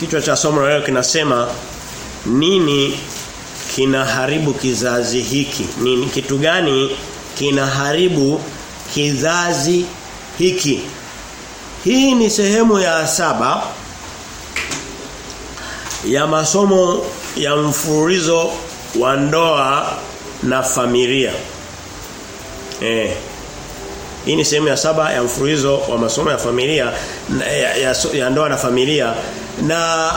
Kichwa cha somo leo kinasema nini kinaharibu kizazi hiki? Nini kitu gani kinaharibu kizazi hiki? Hii ni sehemu ya saba ya masomo ya mfululizo wa ndoa na familia. Eh. Hii ni sehemu ya saba ya mfululizo wa masomo ya familia ya, ya, ya ndoa na familia na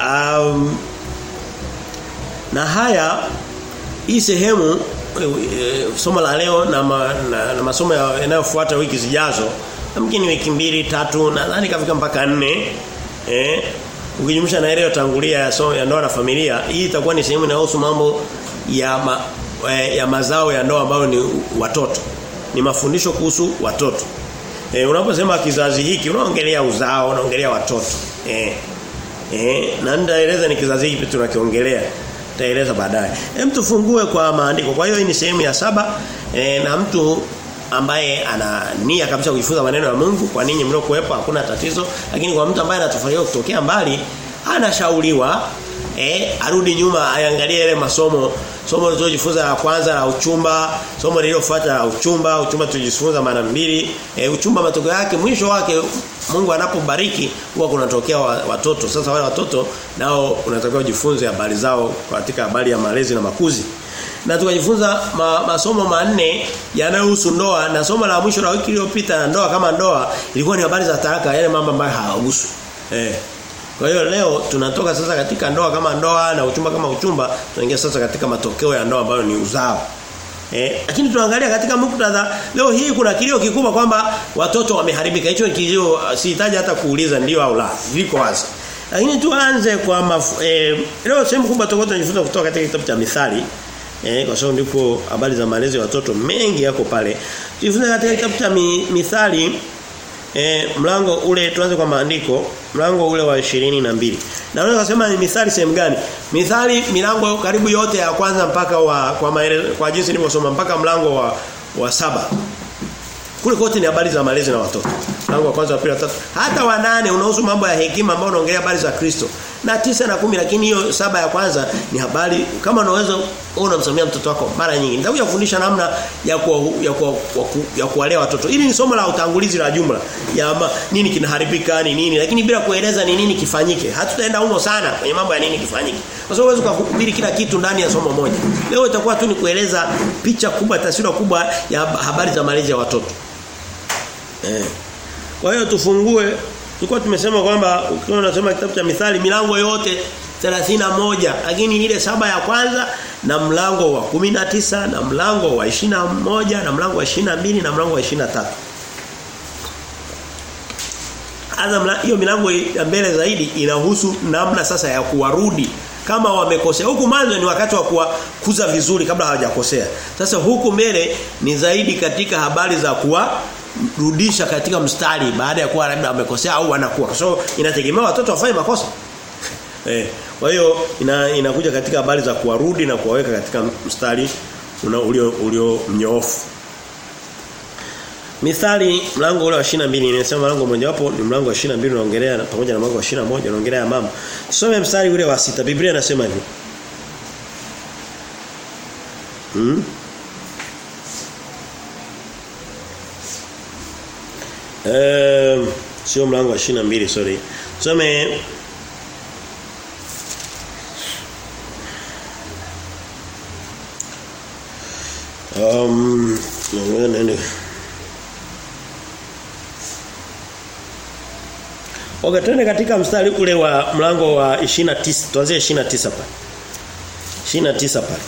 um, na haya hii sehemu e, somo la leo na, ma, na, na masomo yanayofuata wiki zijazo mkini wiki mbili tatu na nani kafika mpaka nne eh ukijumlisha na ile yotangulia ya, somo ya ndoa na familia hii itakuwa ni sehemu inayohusu mambo ya ma, ya mazao ya ndoa ambayo ni watoto. Ni mafundisho kuhusu watoto. E, unaposema kizazi hiki unaongelea uzao, unaongelea watoto. Eh. Eh, na nitaeleza ni kizazi hiki tunakiongelea. Taeleza baadaye. Hem tufungue kwa maandiko. Kwa hiyo hii ni sehemu ya saba e, na mtu ambaye ana nia kabisa kujifunza maneno ya Mungu kwa ninyi mliokuepo hakuna tatizo lakini kwa mtu ambaye anatofautia kutokea mbali anashauriwa eh arudi nyuma aangalie yale masomo somo tulizojifunza la kwanza la uchumba somo lililofuata la uchumba uchumba tulijifunza mara mbili. E, uchumba matokeo yake mwisho wake Mungu anapobariki huwa kunatokea watoto. Sasa wale watoto nao unatakiwa ujifunze habari zao katika habari ya malezi na makuzi. Na tukajifunza ma, masomo manne yanayohusu ndoa na somo la mwisho la wiki iliyopita ndoa kama ndoa ilikuwa ni habari za taraka yale mambo ambayo hayahusu. Eh kwa hiyo leo tunatoka sasa katika ndoa kama ndoa na uchumba kama uchumba tunaingia sasa katika matokeo ya ndoa ambayo ni uzao. Eh, lakini tunaangalia katika muktadha leo hii kuna kilio kikubwa kwamba watoto wameharibika. Hicho kilio sihitaji hata kuuliza ndio au la. Viko wazi. Lakini tuanze kwa maf, eh, leo sehemu kubwa tutakuwa tunajifunza kutoka katika kitabu cha Mithali. Eh, kwa sababu ndipo habari za malezi ya watoto mengi yako pale. Tujifunze katika kitabu cha mi, Mithali E, mlango ule tuanze kwa maandiko mlango ule wa ishirini na mbili. Na unaweza kusema ni mithali sehemu gani? Mithali milango karibu yote ya kwanza mpaka wa kwa maere, kwa jinsi nilivyosoma mpaka mlango wa wa saba. Kule kote ni habari za malezi na watoto. Mlango wa kwanza wa pili wa tatu. Hata wa nane unahusu mambo ya hekima ambao unaongelea habari za Kristo na tisa na kumi lakini hiyo saba ya kwanza ni habari. Kama unaweza unamsomea mtoto wako mara nyingi nitakuja kufundisha namna ya kuwa, ya kuwa, ya kuwalea watoto. Ili ni somo la utangulizi la jumla ya ma, nini kinaharibika ni nini lakini bila kueleza ni nini kifanyike. Hatutaenda humo sana kwenye mambo ya nini kifanyike. Kwa sababu huwezi kuhubiri kila kitu ndani ya somo moja. Leo itakuwa tu ni kueleza picha kubwa taswira kubwa ya habari za malezi ya watoto. Eh. Kwa hiyo tufungue tulikuwa tumesema kwamba ukiwa unasoma kitabu cha mithali milango yote 31 lakini ile saba ya kwanza na mlango wa 19 na mlango wa 21 na mlango wa 22 na mlango wa 23 Hata hiyo milango ya mbele zaidi inahusu namna sasa ya kuwarudi kama wamekosea. Huku mwanzo ni wakati wa kuwakuza vizuri kabla hawajakosea. Sasa huku mbele ni zaidi katika habari za kuwa rudisha katika mstari baada ya kuwa labda amekosea au anakuwa. So, inategemea watoto wafanye makosa. Eh, kwa hiyo ina, inakuja katika habari za kuwarudi na kuwaweka katika mstari una ulio ulio mnyoofu. Mithali mlango ule wa 22 nimesema mlango mmoja wapo ni mlango wa 22 unaongelea pamoja na mlango wa 21 unaongelea ya mama. Tusome mstari ule wa sita Biblia inasema hivi. Hmm? Um, sio mlango wa 22 sorry. Tusome Um, nene. Oga twende katika mstari ule wa mlango wa 29 tuanzie 29 pale. 29 pale.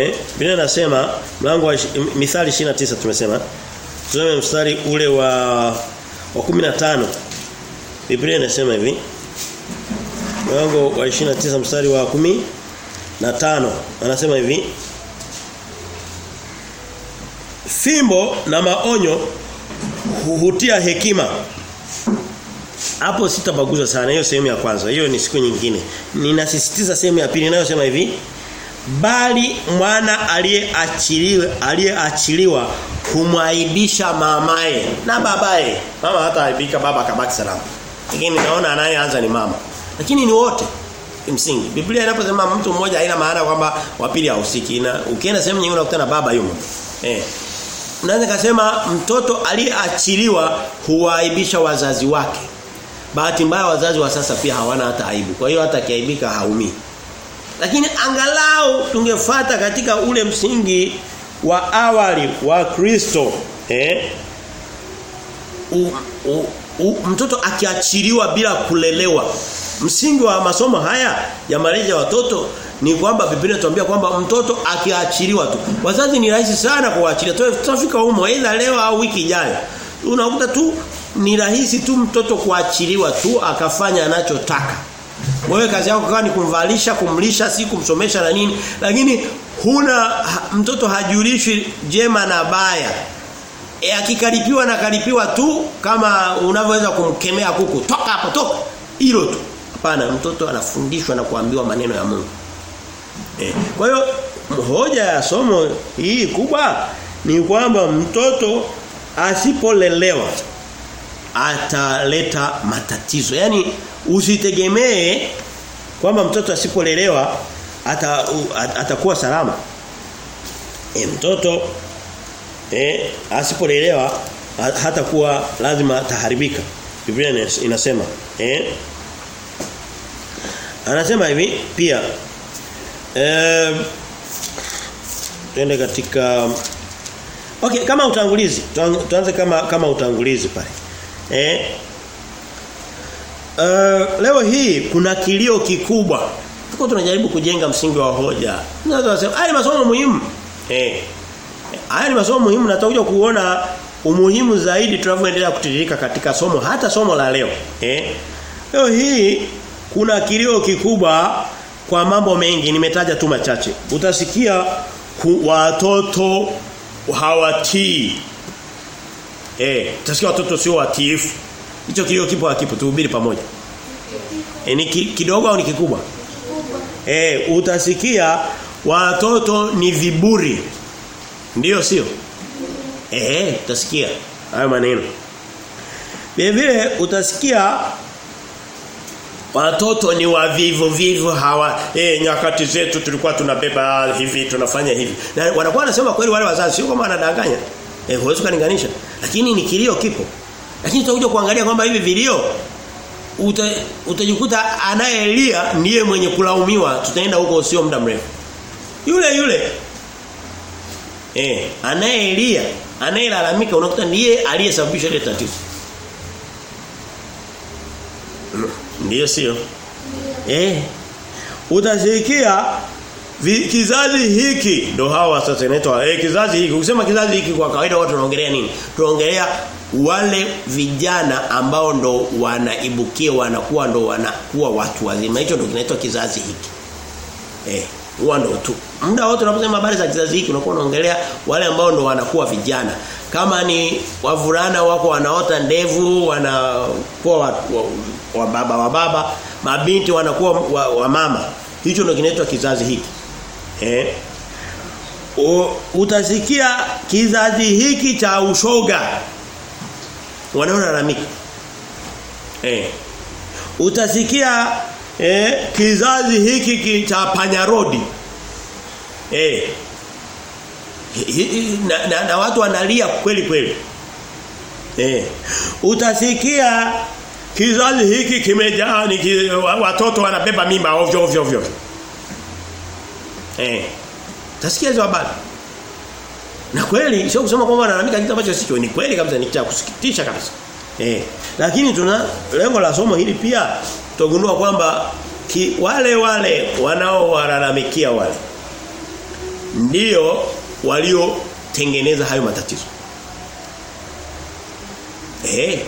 Eh, Biblia inasema mlango wa Mithali 29 tumesema. Tusome mstari ule wa wa 15. Biblia inasema hivi. Mlango wa 29 mstari wa 10 na tano anasema hivi Fimbo na maonyo huhutia hekima. Hapo sitabaguza sana hiyo sehemu ya kwanza. Hiyo ni siku nyingine. Ninasisitiza sehemu ya pili inayosema hivi. Bali mwana aliyeachiliwa aliyeachiliwa kumwaibisha mamaye na babaye. Mama hata aibika baba akabaki salama. Lakini naona anayeanza ni mama. Lakini ni wote kimsingi. Biblia inaposema mtu mmoja haina maana kwamba wa pili hahusiki. Na ukienda sehemu nyingine unakutana baba yumo. Eh. Unaweza kusema mtoto aliyeachiliwa huwaibisha wazazi wake. Bahati mbaya wazazi wa sasa pia hawana hata aibu. Kwa hiyo hata kiaibika haumii. Lakini angalau tungefata katika ule msingi wa awali wa Kristo eh? U, u, u, mtoto akiachiliwa bila kulelewa. Msingi wa masomo haya ya malezi ya watoto ni kwamba Biblia inatuambia kwamba mtoto akiachiliwa tu. Wazazi ni rahisi sana kuachilia tutafika humo aidha leo au wiki ijayo. Unakuta tu ni rahisi tu mtoto kuachiliwa tu akafanya anachotaka wewe kazi yako kwa ni kumvalisha kumlisha si kumsomesha na nini. Lakini huna mtoto hajulishwi jema na baya. E, akikaripiwa na karipiwa tu kama unavyoweza kumkemea kuku. Toka hapo toka. Hilo tu. Hapana mtoto anafundishwa na kuambiwa maneno ya Mungu. E, kwa hiyo hoja ya somo hii kubwa ni kwamba mtoto asipolelewa ataleta matatizo. Yaani usitegemee kwamba mtoto asipolelewa ata, atakuwa salama. E, mtoto eh asipolelewa hatakuwa lazima taharibika Biblia inasema eh anasema hivi pia eh twende katika Okay kama utangulizi tuanze kama kama utangulizi pale eh Uh, leo hii kuna kilio kikubwa. Tuko tunajaribu kujenga msingi wa hoja. Tunaweza kusema haya masomo muhimu. Eh. Haya ni masomo muhimu na tutakuja kuona umuhimu zaidi tunavyoendelea kutiririka katika somo hata somo la leo. Eh. Leo hii kuna kilio kikubwa kwa mambo mengi nimetaja tu machache. Utasikia watoto hawatii. Eh, tutasikia watoto sio watiifu. Hicho kilio kipo hakipo tuhubiri pamoja. E, ni ki, kidogo au ni kikubwa? Eh, utasikia watoto ni viburi. Ndiyo sio? Eh, utasikia hayo maneno. Vile vile utasikia watoto ni wavivu vivu hawa eh nyakati zetu tulikuwa tunabeba hivi tunafanya hivi. Na wanakuwa wanasema kweli wale wazazi sio kama wanadanganya. Eh huwezi kulinganisha. Lakini ni kilio kipo. Lakini tutakuja kuangalia kwamba hivi vilio uta, utajikuta anayelia ndiye mwenye kulaumiwa tutaenda huko sio muda mrefu. Yule yule eh anayelia anayelalamika unakuta ndiye aliyesababisha ile tatizo. Ndiyo sio? Eh. Utasikia kizazi hiki ndo hawa sasa inaitwa eh kizazi hiki. Ukisema kizazi hiki kwa kawaida watu wanaongelea nini? Tunaongelea wale vijana ambao ndo wanaibukia wanakuwa ndo wanakuwa watu wazima. Hicho ndo kinaitwa kizazi hiki. Eh huwa ndo tu. Muda wote unaposema habari za kizazi hiki unakuwa unaongelea wale ambao ndo wanakuwa vijana. Kama ni wavulana wako wanaota ndevu wanakuwa wa, wa, wa baba wa baba mabinti wanakuwa wa, wa mama. Hicho ndo kinaitwa kizazi hiki eh? O, utasikia kizazi hiki cha ushoga. Wanaolalamika eh? Utasikia eh kizazi hiki cha panyarodi. Eh? Na, na, na watu wanalia kweli kweli. Eh? Utasikia kizazi hiki kimejaa watoto wanabeba mimba ovyo ovyo ovyo eh tasikia hizo habari na kweli sio kusema kwamba analamika kitu ambacho sicho ni kweli kabisa ni cha kusikitisha kabisa eh lakini tuna lengo la somo hili pia tutagundua kwamba ki, wale wale wanaowalalamikia wale ndio waliotengeneza hayo matatizo. Eh.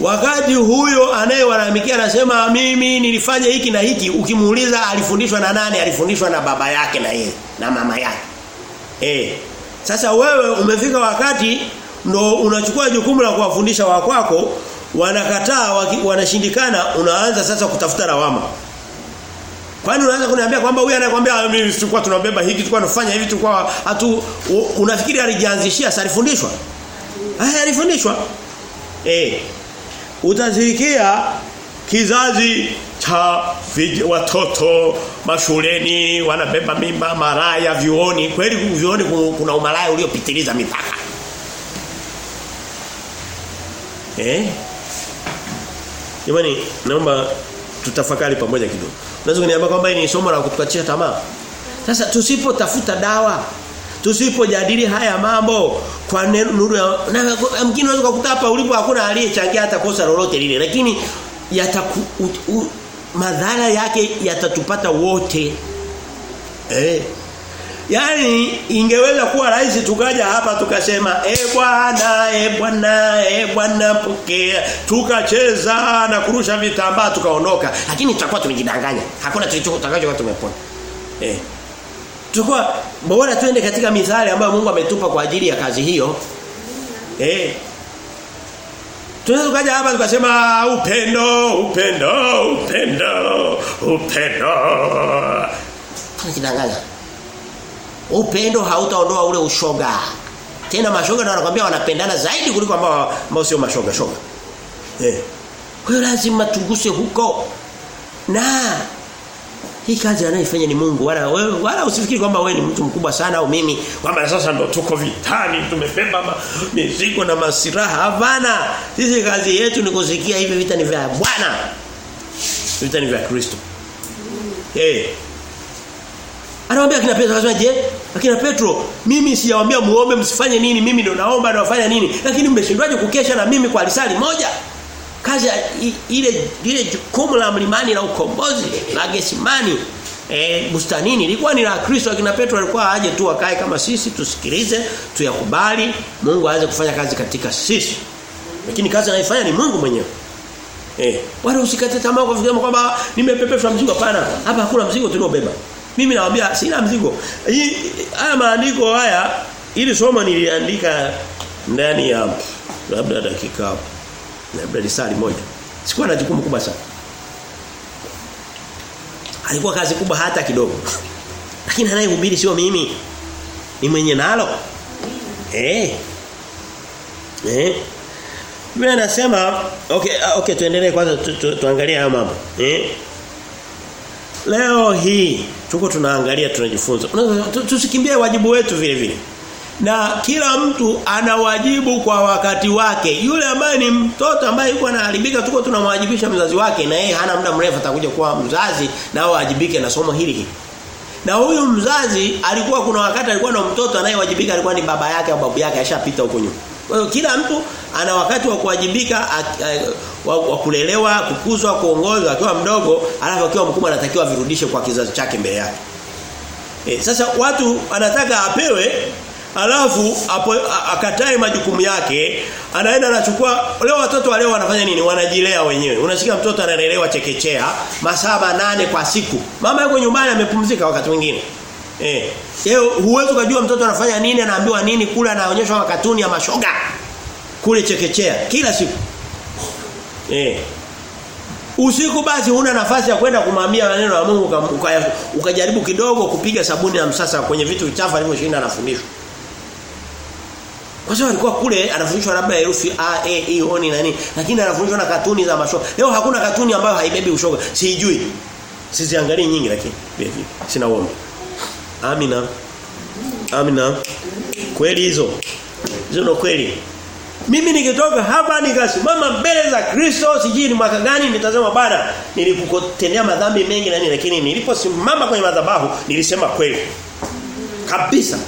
Wakati huyo anayewalalamikia anasema mimi nilifanya hiki na hiki ukimuuliza alifundishwa na nani alifundishwa na baba yake na yeye na mama yake. Eh. Sasa wewe umefika wakati ndo unachukua jukumu la kuwafundisha wa kwako wanakataa wanashindikana unaanza sasa kutafuta lawama. Kwani unaanza kuniambia kwamba huyu anakuambia mimi tulikuwa tunabeba hiki tulikuwa tunafanya hivi tulikuwa hatu unafikiri alijianzishia alifundishwa? Ah alifundishwa. Eh. Utasikia kizazi cha watoto mashuleni wanabeba mimba maraya vioni kweli vioni kuna umaraya uliopitiliza mipaka. Eh? Jamani naomba tutafakari pamoja kidogo. Unaweza kuniambia kwamba ni somo la kutukatisha tamaa? Sasa tusipotafuta dawa tusipojadili haya mambo kwa nuru ya na mngine unaweza kukuta hapa ulipo hakuna aliyechangia hata kosa lolote lile lakini yataku madhara yake yatatupata wote. Eh. Yaani ingeweza kuwa rahisi tukaja hapa tukasema eh bwana eh bwana eh bwana pokea. Tukacheza na kurusha vitambaa tukaondoka. Lakini tutakuwa tumejidanganya. Hakuna tutakachokuwa tumepona. Eh Tukua bora tuende katika mithali ambayo Mungu ametupa kwa ajili ya kazi hiyo eh Tunaweza kaja hapa tukasema upendo, upendo, upendo, upendo. Tunakidanganya. Upendo hautaondoa ule ushoga. Tena mashoga ndio wanakuambia wanapendana zaidi kuliko ambao ambao sio mashoga shoga. Eh. Kwa hiyo lazima tuguse huko. Na hii kazi anayoifanya ni Mungu. Wala wewe wala usifikiri kwamba wewe ni mtu mkubwa sana au mimi kwamba sasa ndo tuko vitani tumebeba mizigo na masiraha. Hapana. Sisi kazi yetu ni kusikia hivi vita ni vya Bwana. Vita ni vya Kristo. Eh. Hey. Anawaambia Petro akasema je akina Petro mimi sijawaambia muombe msifanye nini? Mimi ndo naomba na nini? Lakini mmeshindwaje kukesha na mimi kwa risali moja kazi ile ile jukumu la mlimani la ukombozi la Gesimani eh bustanini ilikuwa ni la Kristo. Akina Petro alikuwa aje tu akae kama sisi tusikilize tuyakubali Mungu aanze kufanya kazi katika sisi. Lakini kazi anaifanya ni Mungu mwenyewe. Eh wala usikate tamaa kwa kufikiria kwamba nimepepeshwa mzigo hapana. Hapa hakuna mzigo tuliobeba. Mimi nawaambia sina mzigo. Hii haya maandiko haya ili somo niliandika ndani ya labda dakika labda risali moja. Sikuwa na jukumu kubwa sana. Haikuwa kazi kubwa hata kidogo. Lakini anayehubiri sio mimi. Ni mwenye nalo. Eh. Eh. Biblia inasema okay okay tuendelee kwanza tu, tu, tuangalie haya mambo. Eh. Leo hii tuko tunaangalia tunajifunza. Tusikimbie wajibu wetu vile vile na kila mtu ana wajibu kwa wakati wake. Yule ambaye ni mtoto ambaye yuko anaharibika tuko tunamwajibisha mzazi wake na yeye hana muda mrefu atakuja kuwa mzazi na awajibike na somo hili hili. Na huyu mzazi alikuwa kuna wakati alikuwa na mtoto anayewajibika alikuwa ni baba yake au babu yake ashapita huko nyuma. Kwa hiyo kila mtu ana wakati wa kuwajibika wa, wa kulelewa, kukuzwa, kuongozwa akiwa mdogo, alafu akiwa mkubwa anatakiwa virudishe kwa kizazi chake mbele yake. E, sasa watu anataka apewe alafu apo, akatae majukumu yake anaenda anachukua leo watoto wale wanafanya nini? Wanajilea wenyewe. Unasikia mtoto analelewa chekechea masaba nane kwa siku. Mama yuko nyumbani amepumzika wakati mwingine. Eh. Leo huwezi kujua mtoto anafanya nini anaambiwa nini kule anaonyeshwa makatuni ya mashoga. Kule chekechea kila siku. Eh. Usiku basi huna nafasi ya kwenda kumwambia maneno ya Mungu ukajaribu kidogo kupiga sabuni ya msasa kwenye vitu vichafu alivyoshinda anafundishwa. Kwa sababu alikuwa kule anafundishwa labda herufi A E I O ni nani lakini anafundishwa na katuni za mashoga. Leo hakuna katuni ambayo haibebi ushoga. Sijui. Siziangalie nyingi lakini sina uombe. Amina. Amina. Kweli hizo. Hizo ndo kweli. Mimi nikitoka hapa nikasimama mbele za Kristo sijui ni mwaka gani nitazama bana nilikukutendea madhambi mengi na nini lakini niliposimama kwenye madhabahu nilisema kweli. Kabisa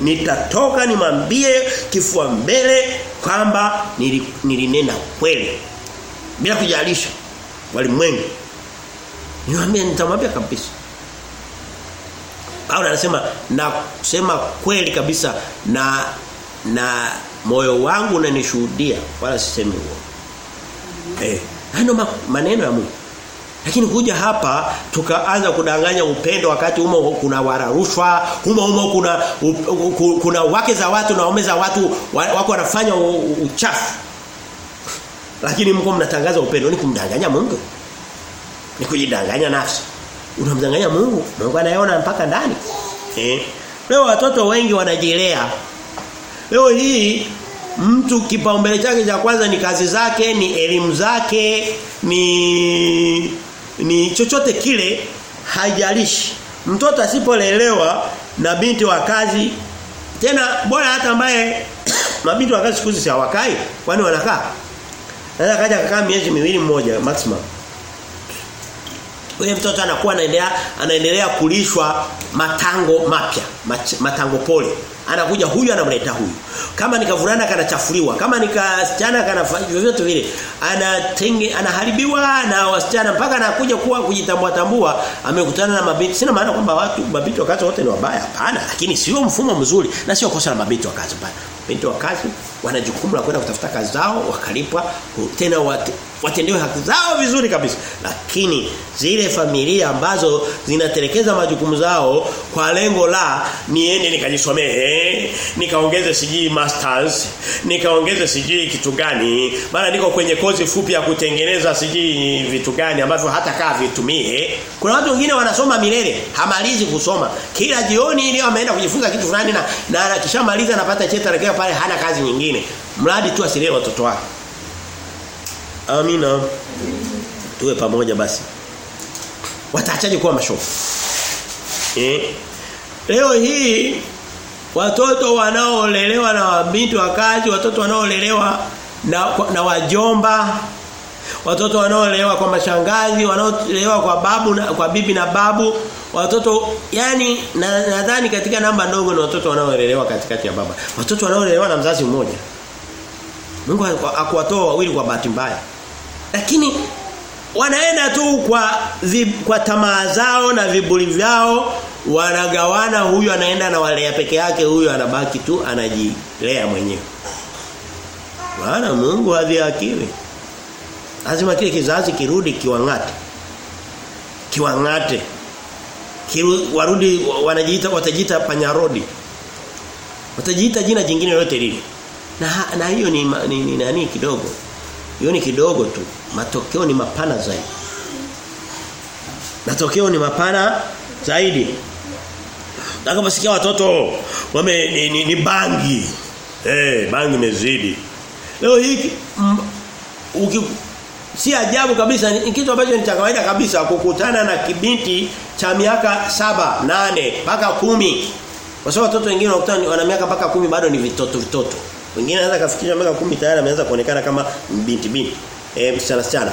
nitatoka nimwambie kifua mbele kwamba nilinena kweli bila kujalisha walimwengu. Niwaambie nitamwambia kabisa. Paulo anasema na kusema kweli kabisa na na moyo wangu unanishuhudia wala sisemi uongo. Eh hayo maneno ya Mungu lakini kuja hapa tukaanza kudanganya upendo wakati humo kuna wararushwa, humo humo kuna u, kuna wake za watu na waume za watu wako wanafanya uchafu. Lakini mko mnatangaza upendo ni kumdanganya Mungu. Ni kujidanganya nafsi. unamdanganya Mungu. Mungu anayeona mpaka ndani. Eh. Leo watoto wengi wanajilea. Leo hii mtu kipaumbele chake cha kwanza ni kazi zake, ni elimu zake, ni ni chochote kile haijalishi. Mtoto asipolelewa na binti wa kazi tena bora hata ambaye mabinti wa kazi siku hizi hawakai kwani wanakaa. Naweza kaja kukaa miezi miwili mmoja maximum. Huyo mtoto anakuwa anaendelea anaendelea kulishwa matango mapya, matango pole. Anakuja huyu anamleta huyu. Kama nikavurana kanachafuliwa, kama nikasichana kanafanya vyovyote vile. Anatenge anaharibiwa na wasichana mpaka anakuja kuwa kujitambua tambua, amekutana na mabinti. Sina maana kwamba watu mabinti wakati wote ni wabaya, hapana, lakini sio mfumo mzuri na sio kosa la mabinti wa hapana. Binti wa kazi wana jukumu la kwenda kutafuta kazi zao, wakalipwa tena watendewe haki zao vizuri kabisa. Lakini zile familia ambazo zinatelekeza majukumu zao kwa lengo la niende nikajisomee, nikaongeze sijui masters, nikaongeze sijui kitu gani, maana niko kwenye kozi fupi ya kutengeneza sijui vitu gani ambavyo hata kaa vitumie. Kuna watu wengine wanasoma milele, hamalizi kusoma. Kila jioni ile ameenda kujifunza kitu fulani na na kishamaliza anapata cheti pale hana kazi nyingine. Mradi tu asilie watoto wake. Amina. Tuwe pamoja basi. Wataachaje kuwa mashofu? Eh? Leo hii watoto wanaolelewa na wabinti wakazi, watoto wanaolelewa na na wajomba, watoto wanaolelewa kwa mashangazi, wanaolelewa kwa babu na kwa bibi na babu, watoto yani nadhani na katika namba ndogo ni watoto wanaolelewa katikati ya baba. Watoto wanaolelewa na mzazi mmoja. Mungu akuwatoa wawili kwa bahati mbaya. Lakini wanaenda tu kwa vib, kwa tamaa zao na vibuli vyao wanagawana huyu anaenda na walea peke yake huyu anabaki tu anajilea mwenyewe. Maana Mungu hadhihakiwi. Lazima kile kizazi kirudi kiwangate. Kiwangate. Kiru, warudi wanajiita watajiita panyarodi. Watajiita jina jingine lolote lile. Na na hiyo ni, ni, ni nani kidogo. Hiyo ni kidogo tu. Matokeo ni mapana zaidi. Matokeo ni mapana zaidi. Utakaposikia watoto wame ni, ni, ni bangi. Eh, hey, bangi imezidi. Leo hiki uki si ajabu kabisa ni kitu ambacho ni cha kawaida kabisa kukutana na kibinti cha miaka saba nane mpaka kumi Kwa sababu watoto wengine wanakutana wana miaka mpaka kumi bado ni vitoto vitoto. Wengine anaweza kafikisha miaka kumi tayari ameanza kuonekana kama binti binti. Eh msichana msichana.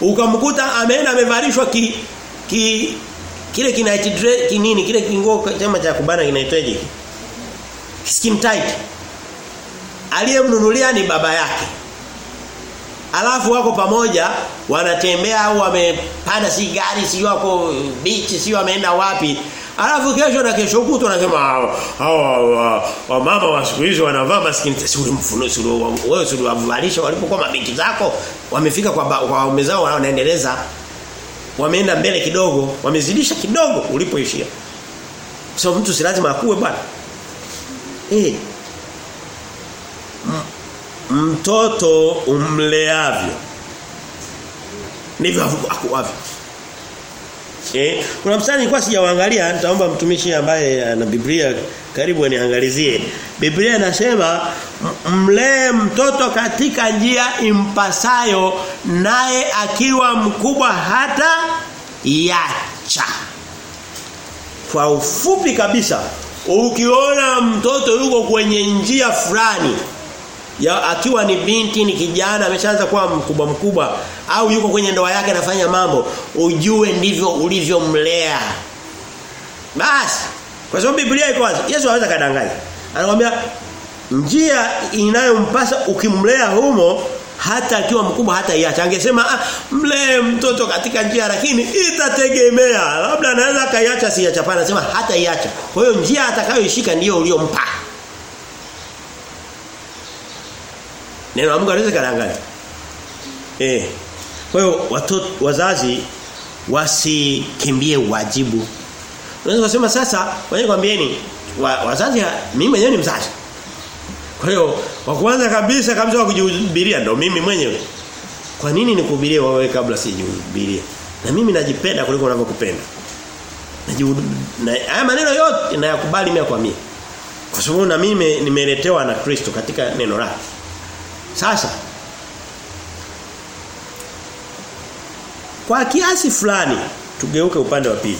Ukamkuta ameenda amevalishwa ki, ki kile kinaiti kinini kile kinguo chama cha kubana kinaitwaje? Skin tight. Aliyemnunulia ni baba yake. Alafu wako pamoja wanatembea au wamepanda si gari si wako beach si wameenda wapi. Alafu kesho na kesho kutwa anasema hawa mama wa siku hizi wanavaa maskini si ule mfuno si wewe si wavalisha walipokuwa mabinti zako. Wamefika kwa kwa waume zao wanaendeleza. Wameenda mbele kidogo wamezidisha kidogo ulipoishia. So mtu si lazima akue bwana. Eh. Mtoto umleavyo. Ndivyo akuavyo eh kuna mstari nilikuwa sijaangalia nitaomba mtumishi ambaye ana Biblia karibu aniangalizie. Biblia inasema mlee mtoto katika njia impasayo naye akiwa mkubwa hata yacha. Kwa ufupi kabisa ukiona mtoto yuko kwenye njia fulani ya akiwa ni binti ni kijana ameshaanza kuwa mkubwa mkubwa au yuko kwenye ndoa yake anafanya mambo ujue ndivyo ulivyomlea. Basi kwa sababu Biblia iko wazi Yesu anaweza kadanganya anakuambia njia inayompasa ukimlea humo hata akiwa mkubwa hata iacha angesema ah, mlee mtoto katika njia lakini itategemea. Labda anaweza kaiacha siacha pana anasema hata iacha kwa hiyo njia atakayoishika ndiyo uliyompa Neno la Mungu anaweza kadanganya. Eh. Kwa hiyo watoto wazazi wasikimbie wajibu. Unaweza kusema sasa, wewe kwambieni wa, wazazi mimi mwenyewe ni mzazi. Kwa hiyo wa kwanza kabisa kabisa kujihubiria ndo mimi mwenyewe. Kwa nini nikuhubirie wewe kabla sijihubirie? Na mimi najipenda kuliko unavyokupenda. Na haya maneno yote nayakubali mimi kwa mimi. Kwa sababu na mimi nimeletewa na Kristo katika neno lake. Sasa kwa kiasi fulani tugeuke upande wa pili.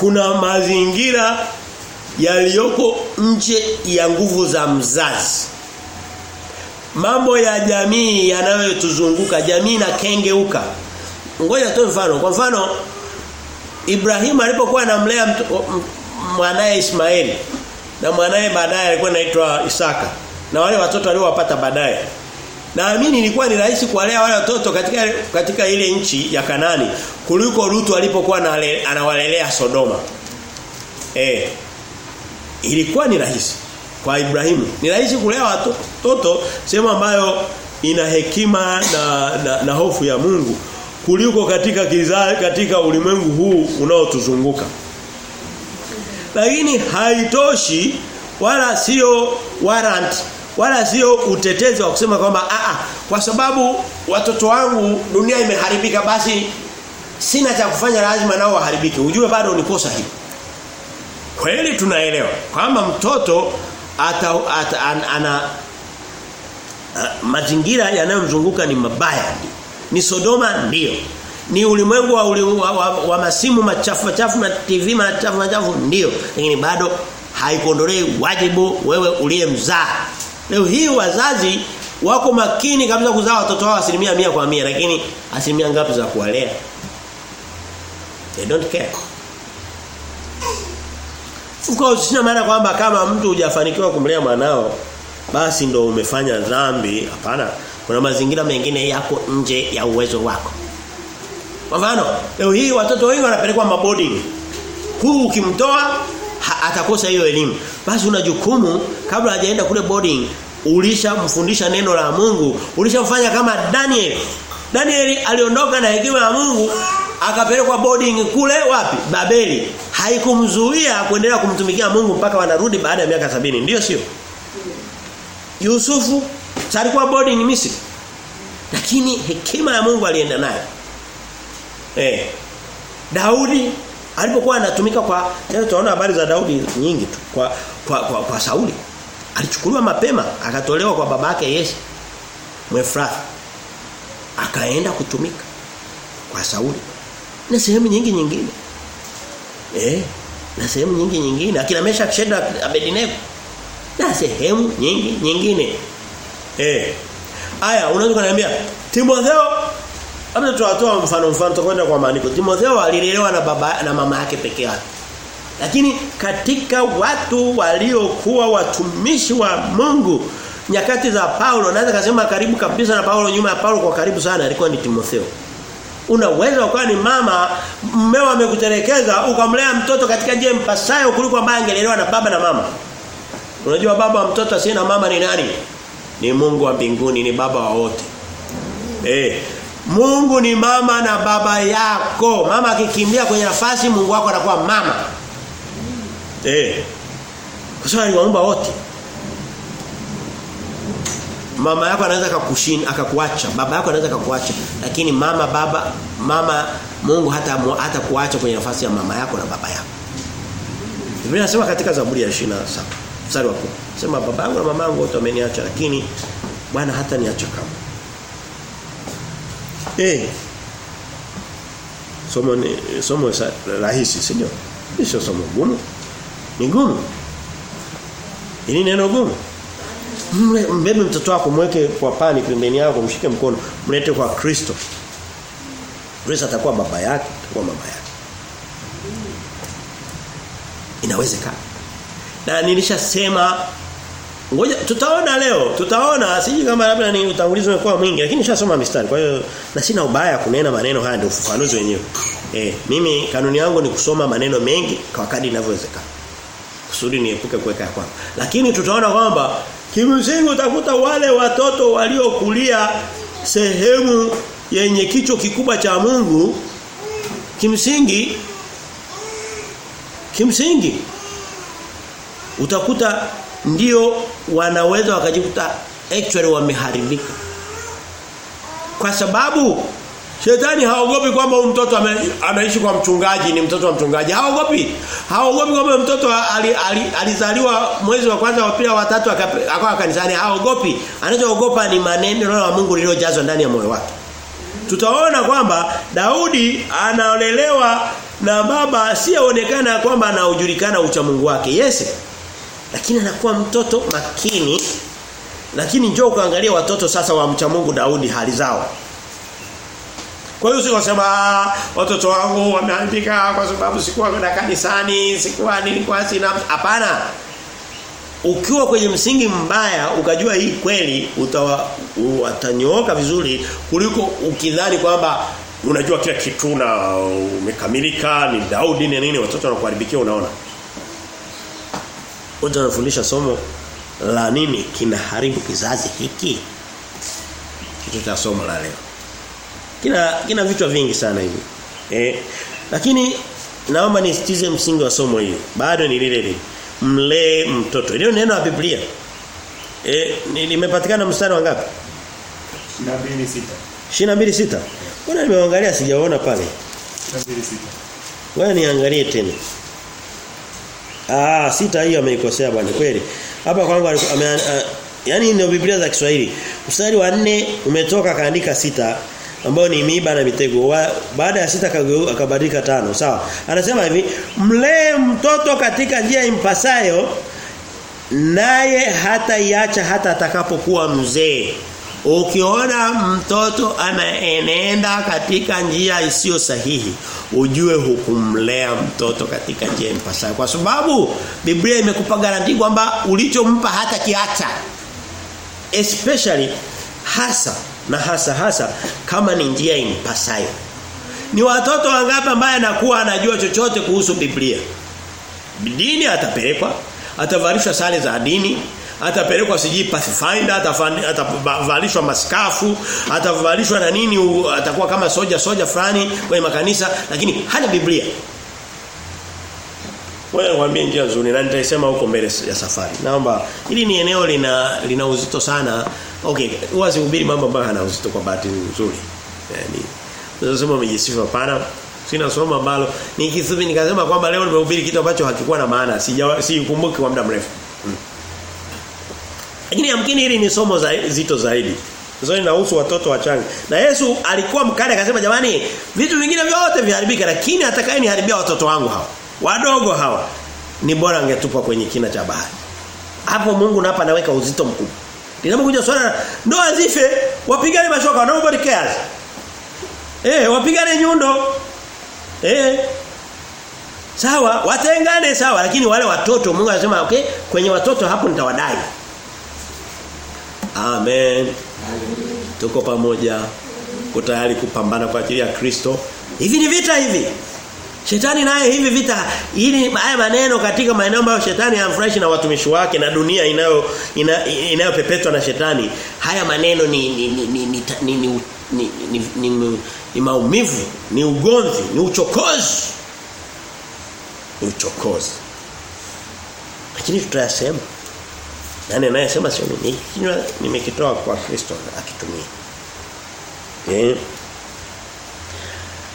Kuna mazingira yaliyoko nje ya nguvu za mzazi. Mambo ya jamii yanayotuzunguka, jamii na kengeuka. Ngoja tu mfano. Kwa mfano Ibrahim alipokuwa anamlea mwanae Ismaeli na mwanae baadaye alikuwa anaitwa Isaka na wale watoto waliowapata baadaye. Naamini ilikuwa ni rahisi kuwalea wale watoto katika katika ile nchi ya Kanani kuliko Lutu alipokuwa anawalelea Sodoma. Eh. Ilikuwa ni rahisi kwa Ibrahimu. Ni rahisi kulea watoto sehemu ambayo ina hekima na, na, na hofu ya Mungu kuliko katika kizazi katika ulimwengu huu unaotuzunguka. Lakini haitoshi wala sio warrant wala sio utetezi wa kusema kwamba a kwa sababu watoto wangu dunia imeharibika basi sina cha kufanya lazima nao waharibike. Ujue bado ni kosa hili. Kweli tunaelewa kwamba mtoto ata, ata an, ana a, mazingira yanayomzunguka ni mabaya. Ni Sodoma ndio. Ni ulimwengu wa, wa, wa, wa masimu machafu machafu na TV machafu machafu ndio. Lakini bado haikuondolei wajibu wewe uliyemzaa. Leo hii wazazi wako makini kabisa kuzaa watoto wao asilimia mia kwa mia lakini asilimia ngapi za kuwalea? They don't care. Uko sina maana kwamba kama mtu hujafanikiwa kumlea mwanao basi ndo umefanya dhambi. Hapana. Kuna mazingira mengine yako nje ya uwezo wako. Kwa mfano, leo hii watoto wengi wanapelekwa maboarding. Huu ukimtoa atakosa hiyo elimu. Basi una jukumu kabla hajaenda kule boarding ulishamfundisha neno la Mungu, ulishamfanya kama Daniel. Daniel aliondoka na hekima ya Mungu akapelekwa boarding kule wapi? Babeli. Haikumzuia kuendelea kumtumikia Mungu mpaka wanarudi baada ya miaka sabini ndio sio? Yusufu alikuwa boarding Misri. Lakini hekima ya Mungu alienda naye Eh. Daudi alipokuwa anatumika kwa leo tunaona habari za Daudi nyingi tu kwa kwa, kwa, kwa Sauli. Alichukuliwa mapema akatolewa kwa babake Yese Mwefrathi. Akaenda kutumika kwa Sauli. Na sehemu nyingi nyingine. Eh na sehemu nyingi nyingine. Akina Mesha Shadrach Abednego. Na sehemu nyingi nyingine. Eh aya unaweza kuniambia Timotheo Labda tuwatoa mfano mfano tutakwenda kwa maandiko. Timotheo alilelewa na baba na mama yake peke yake. Lakini katika watu waliokuwa watumishi wa Mungu nyakati za Paulo naweza kusema karibu kabisa na Paulo nyuma ya Paulo kwa karibu sana alikuwa ni Timotheo. Unaweza ukawa ni mama mmeo amekutelekeza ukamlea mtoto katika njia mpasayo kuliko ambaye angelelewa na baba na mama. Unajua baba wa mtoto asiye na mama ni nani? Ni Mungu wa mbinguni, ni baba wa wote. Eh, Mungu ni mama na baba yako. Mama akikimbia kwenye nafasi Mungu wako anakuwa mama. Eh. Kwa sababu aliwaumba wote. Mama yako anaweza akakushinda akakuacha, baba yako anaweza akakuacha, lakini mama baba mama Mungu hata hata kuacha kwenye nafasi ya mama yako na baba yako. Biblia inasema katika Zaburi ya 27 mstari wa 10. Sema baba yangu na mama yangu wote wameniacha lakini Bwana hata niacha kama. Eh. Somo ni somo rahisi, si ndio? Sio somo gumu. Ni gumu. Ni neno gumu. Mbebe mtoto wako mweke kwa pani pembeni yako mshike mkono mlete kwa Kristo. Kristo atakuwa baba yake, atakuwa mama yake. Inawezekana. Na nilishasema ngoja tutaona leo, tutaona siji kama labda ni utangulizi umekuwa mwingi lakini nishasoma mistari. Kwa hiyo na sina ubaya kunena maneno haya ndio ufafanuzi wenyewe. Eh, mimi kanuni yangu ni kusoma maneno mengi kwa kadri inavyowezekana. Kusudi niepuke kuweka kwangu. Lakini tutaona kwamba kimsingi utakuta wale watoto waliokulia sehemu yenye kicho kikubwa cha Mungu kimsingi kimsingi utakuta ndio wanaweza wakajikuta actually wameharibika kwa sababu Shetani haogopi kwamba huyu mtoto ame, anaishi kwa mchungaji ni mtoto wa mchungaji. Haogopi. Haogopi kwamba mtoto ali, ali, alizaliwa mwezi wa kwanza wa pili wa tatu akawa kanisani. Haogopi. Anachoogopa ni maneno ya Mungu lililojazwa ndani ya moyo wake. Tutaona kwamba Daudi anaolelewa na baba asiyeonekana kwamba anaujulikana ucha Mungu wake. Yes. Lakini anakuwa mtoto makini. Lakini njoo ukaangalia watoto sasa wa mcha Mungu Daudi hali zao. Kwa hiyo usikosema watoto wangu wameandika kwa sababu sikuwa kwenda kanisani, sikuwa nilikuwa sina hapana. Ukiwa kwenye msingi mbaya ukajua hii kweli utawatanyooka vizuri kuliko ukidhani kwamba unajua kila kitu na umekamilika ni Daudi ni nini watoto wanakuharibikia unaona. Wote wanafundisha somo la nini kinaharibu kizazi hiki. Kitu cha somo la leo kina kina vitu vingi sana hivi. Eh lakini naomba nisitize msingi wa somo hili. Bado ni lile lile. Mlee mtoto. Hilo neno la Biblia. Eh limepatikana mstari wangapi? 22 22:6. Mbona nimeangalia sijaona pale? 22 Wewe niangalie tena. Ah, sita hiyo ameikosea bwana kweli. Hapa kwangu ame yani ndio Biblia za Kiswahili. Mstari wa 4 umetoka kaandika sita ambao ni miiba na mitego. Baada ya sita akabadilika tano, sawa? Anasema hivi, mlee mtoto katika njia impasayo naye hata iacha hata atakapokuwa mzee. Ukiona mtoto anaenenda katika njia isiyo sahihi, ujue hukumlea mtoto katika njia impasayo. Kwa sababu Biblia imekupa garanti kwamba ulichompa hata kiacha. Especially hasa na hasa hasa kama ni njia impasayo. Ni watoto wangapi ambaye anakuwa anajua chochote kuhusu Biblia? Dini atapelekwa, atavarishwa sare za dini, atapelekwa siji pathfinder, atavalishwa maskafu, atavalishwa na nini, atakuwa kama soja soja fulani kwenye makanisa lakini hana Biblia. Wewe niambie njia nzuri na nitaisema huko mbele ya safari. Naomba hili ni eneo lina lina uzito sana. Okay, huwa sihubiri mambo ambayo hana uzito kwa bahati nzuri. Yaani nasema umejisifa pana Sina somo ambalo nikisubiri nikasema kwamba leo nimehubiri kitu ambacho hakikuwa na maana. Sijawa sikumbuki kwa muda mrefu. Lakini yamkini hili ni somo za, zito zaidi. Sasa linahusu watoto wachanga. Na Yesu alikuwa mkali akasema jamani vitu vingine vyote viharibika lakini atakayeniharibia watoto wangu hawa wadogo hawa ni bora angetupwa kwenye kina cha bahari. Hapo Mungu napa anaweka uzito mkubwa. Linapokuja swala ndoa zife, wapigane mashoka nobody cares. Eh, wapigane nyundo. Eh. Sawa, watengane sawa lakini wale watoto Mungu anasema okay, kwenye watoto hapo nitawadai. Amen. Tuko pamoja. Uko tayari kupambana kwa ajili ya Kristo. Hivi ni vita hivi. Shetani naye hivi vita ili haya maneno katika maeneo ambayo shetani hamfurahishi na watumishi wake na dunia inayo inayopepetwa ina na shetani haya maneno ni ni ni ni ni, ni, ni, ni, ni, ni, ni, ni maumivu ni ugonzi ni uchokozi ni uchokozi lakini tutayasema nani anayesema sio mimi? Kinywa nimekitoa kwa Kristo akitumia. Eh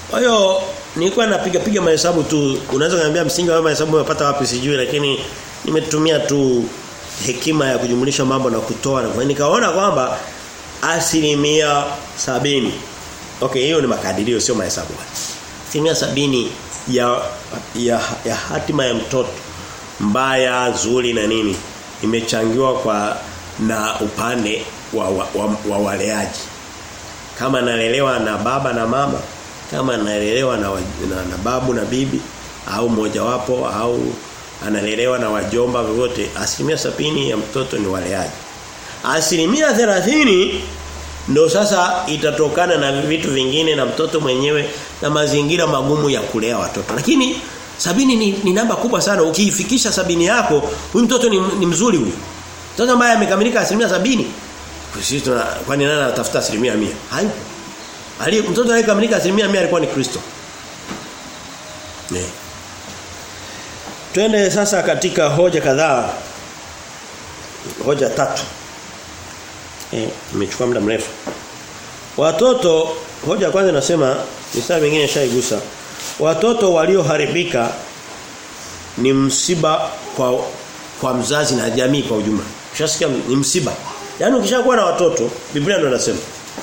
kwa hiyo nilikuwa napiga piga mahesabu tu. Unaweza kuniambia msingi wa mahesabu umepata wapi sijui lakini nimetumia tu hekima ya kujumlisha mambo na kutoa na nikaona kwamba asilimia sabini. Okay, hiyo ni makadirio sio mahesabu. Asilimia sabini ya, ya ya hatima ya mtoto mbaya, nzuri na nini imechangiwa kwa na upande wa, wa, wa, wa waleaji. Kama nalelewa na baba na mama kama nalelewa na, na, na babu na bibi au mojawapo au analelewa na wajomba wote asilimia sabini ya mtoto ni waleaji asilimia thelathini ndo sasa itatokana na vitu vingine na mtoto mwenyewe na mazingira magumu ya kulea watoto lakini sabini ni, ni namba kubwa sana ukiifikisha sabini yako huyu mtoto ni, ni mzuri huyu mtoto ambaye amekamilika asilimia sabini sisi tuna kwani nani anatafuta asilimia mia haipo ali mtoto aliyekamilika asilimia mia alikuwa ni Kristo. Ne. Twende sasa katika hoja kadhaa. Hoja tatu. Eh, imechukua muda mrefu. Watoto hoja kwanza nasema mistari mingine shaigusa. Watoto walioharibika ni msiba kwa kwa mzazi na jamii kwa ujumla. Ushasikia ni msiba. Yaani ukishakuwa na watoto, Biblia ndio inasema.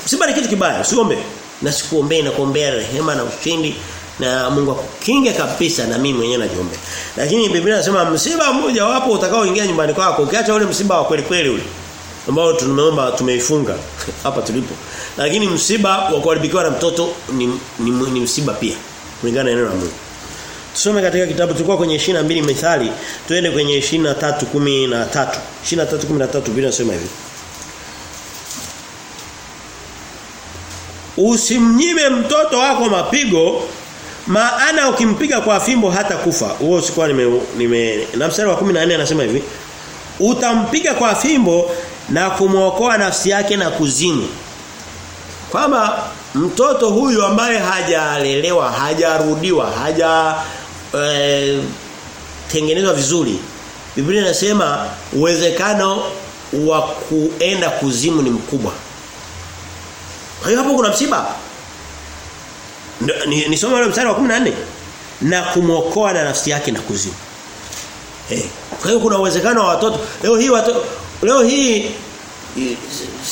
Msiba ni kitu kibaya, usiombe. Na sikuombee na kuombea rehema na ushindi na Mungu akukinge kabisa na mimi mwenyewe najiombea. Lakini Biblia inasema msiba mmoja wapo utakaoingia nyumbani kwako, ukiacha ule msiba wa kweli kweli ule ambao tumeomba tumeifunga hapa tulipo. Lakini msiba wa kuharibikiwa na mtoto ni, ni, ni msiba pia kulingana na neno la Mungu. Tusome katika kitabu tulikuwa kwenye 22 Mithali, tuende kwenye 23:13. 23:13 Biblia inasema hivi. Usimnyime mtoto wako mapigo maana ukimpiga kwa fimbo hata kufa. Huo sikuwa nime, nime na mstari wa 14 anasema hivi. Utampiga kwa fimbo na kumwokoa nafsi yake na kuzimu. Kwamba mtoto huyu ambaye hajalelewa, hajarudiwa, haja e, tengenezwa vizuri. Biblia inasema uwezekano wa kuenda kuzimu ni mkubwa. Kwa hiyo hapo kuna msiba. Ni, ni somo la mstari wa 14 na kumwokoa na nafsi yake na kuzimu. Eh, kwa hiyo kuna uwezekano wa watoto leo hii watoto leo hii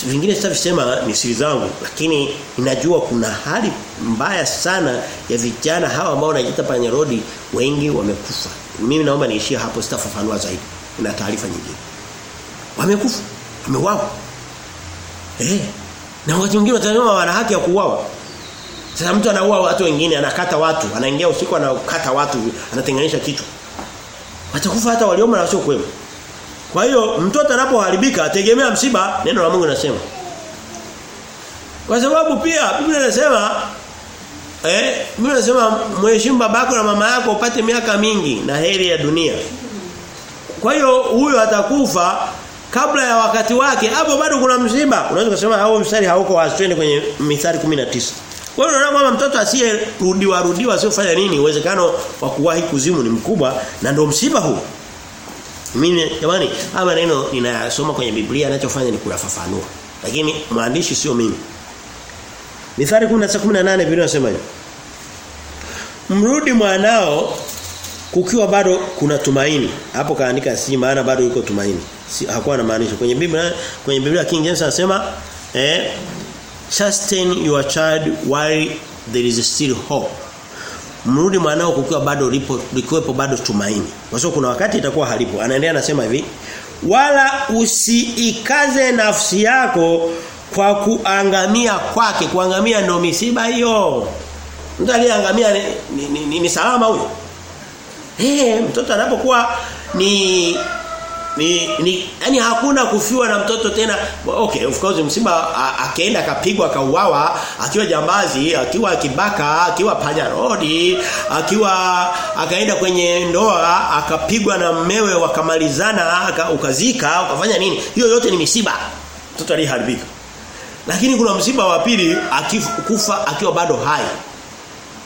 vingine sitavisema ni siri zangu lakini ninajua kuna hali mbaya sana ya vijana hawa ambao wanajiita panya rodi wengi wamekufa. Mimi naomba niishie hapo sitafafanua zaidi. Kuna taarifa nyingine. Wamekufa, wameuawa. Eh. Na watu wengine watasema wana haki ya kuuawa. Sasa mtu anaua watu wengine, anakata watu, anaingia usiku anakata watu, anatenganisha kichwa. Watakufa hata walioma na wasio kwema. Kwa hiyo mtoto anapoharibika ategemea msiba neno la Mungu linasema. Kwa sababu pia Biblia inasema eh Biblia inasema mheshimu babako na mama yako upate miaka mingi na heri ya dunia. Kwa hiyo huyo atakufa kabla ya wakati wake hapo bado kuna msiba. Unaweza kusema hao mstari hauko wasitende kwenye mithali 19. Kwa hiyo unaona kwamba mtoto asiyerudiwa rudiwa asiyofanya nini uwezekano wa kuwahi kuzimu ni mkubwa na ndio msiba huu. Mimi jamani haya neno ninayasoma kwenye Biblia anachofanya ni kuyafafanua. Lakini mwandishi sio mimi. Mithali 19:18 Biblia inasema hivi. Mrudi mwanao kukiwa bado kuna tumaini. Hapo kaandika si maana bado yuko tumaini. Si, hakuwa na maanisho kwenye Biblia kwenye Biblia King James anasema eh sustain your child while there is still hope. Mrudi mwanao kukiwa bado lipo likiwepo bado tumaini. Kwa sababu kuna wakati itakuwa halipo. Anaendelea anasema hivi, wala usiikaze nafsi yako kwa kuangamia kwake. Kuangamia ndio misiba hiyo. Mtu aliyeangamia ni, ni, ni, ni, ni salama huyo. Eh, mtoto anapokuwa ni ni, ni yani hakuna kufiwa na mtoto tena. Okay of course msiba akaenda akapigwa akauawa akiwa jambazi akiwa kibaka akiwa panya rodi akiwa akaenda kwenye ndoa akapigwa na mmewe wakamalizana aka, ukazika ukafanya nini? Hiyo yote ni misiba. Mtoto aliharibika. Lakini kuna msiba wa pili kufa akiwa bado hai